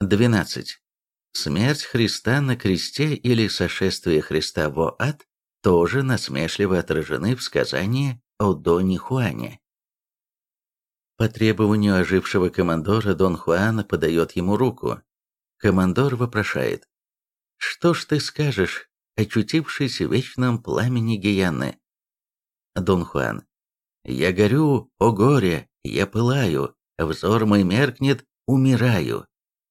12. Смерть Христа на кресте или сошествие Христа во ад тоже насмешливо отражены в сказании о Доне Хуане. По требованию ожившего командора Дон Хуан подает ему руку. Командор вопрошает. «Что ж ты скажешь, очутившись в вечном пламени Гиянны?» Дон Хуан. «Я горю, о горе, я пылаю, взор мой меркнет, умираю,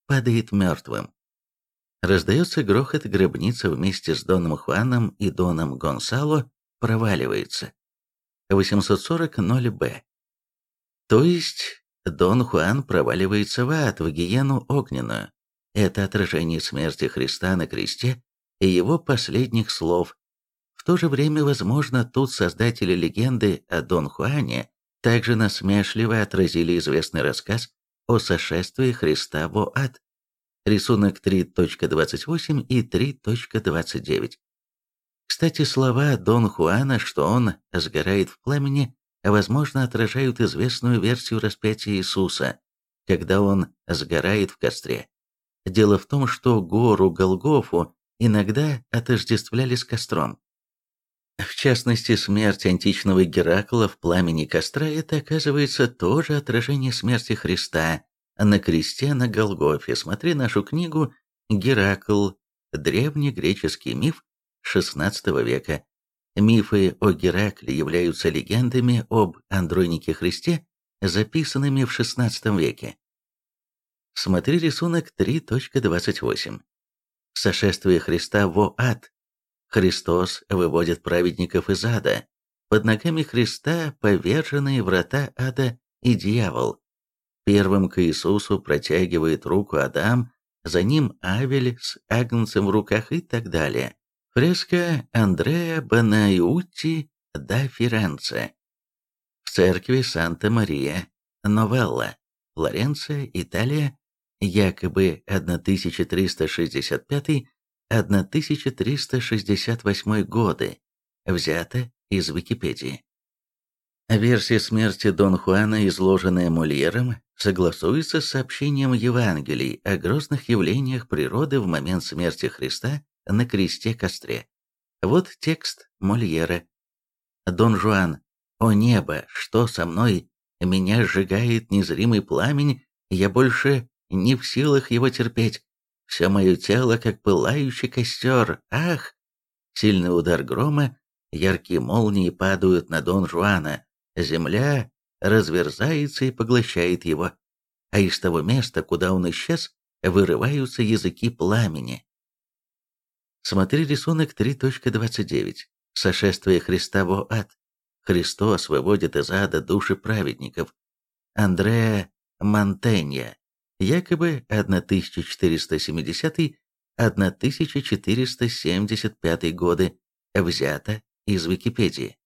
падает мертвым». Раздается грохот, гробница вместе с Доном Хуаном и Доном Гонсало проваливается. 840 0Б. То есть Дон Хуан проваливается в ад, в гиену огненную. Это отражение смерти Христа на кресте и его последних слов. В то же время, возможно, тут создатели легенды о Дон Хуане также насмешливо отразили известный рассказ о сошествии Христа в ад. Рисунок 3.28 и 3.29. Кстати, слова Дон Хуана, что он сгорает в пламени, возможно, отражают известную версию распятия Иисуса, когда он сгорает в костре. Дело в том, что гору Голгофу иногда отождествляли с костром. В частности, смерть античного Геракла в пламени костра – это, оказывается, тоже отражение смерти Христа на кресте на Голгофе. Смотри нашу книгу «Геракл. Древний греческий миф XVI века». Мифы о Геракле являются легендами об Андронике Христе, записанными в XVI веке. Смотри рисунок 3.28. Сошествие Христа во ад. Христос выводит праведников из ада. Под ногами Христа поверженные врата ада и дьявол. Первым к Иисусу протягивает руку Адам, за ним Авель с агнцем в руках и так далее. Фреска Андреа Банaiuti да Ференце. В церкви Санта-Мария, Новелла, Флоренция, Италия, якобы 1365-1368 годы, взято из Википедии. Версия смерти Дон Хуана, изложенная Мольером, согласуется с сообщением Евангелий о грозных явлениях природы в момент смерти Христа на кресте-костре. Вот текст Мольера. «Дон Жуан, о небо, что со мной? Меня сжигает незримый пламень, я больше не в силах его терпеть. Все мое тело, как пылающий костер. Ах!» Сильный удар грома, яркие молнии падают на Дон Жуана. Земля разверзается и поглощает его. А из того места, куда он исчез, вырываются языки пламени. Смотри рисунок 3.29. Сошествие Христа во ад. Христос выводит из ада души праведников. Андреа Монтенья якобы 1470-1475 годы, взято из Википедии.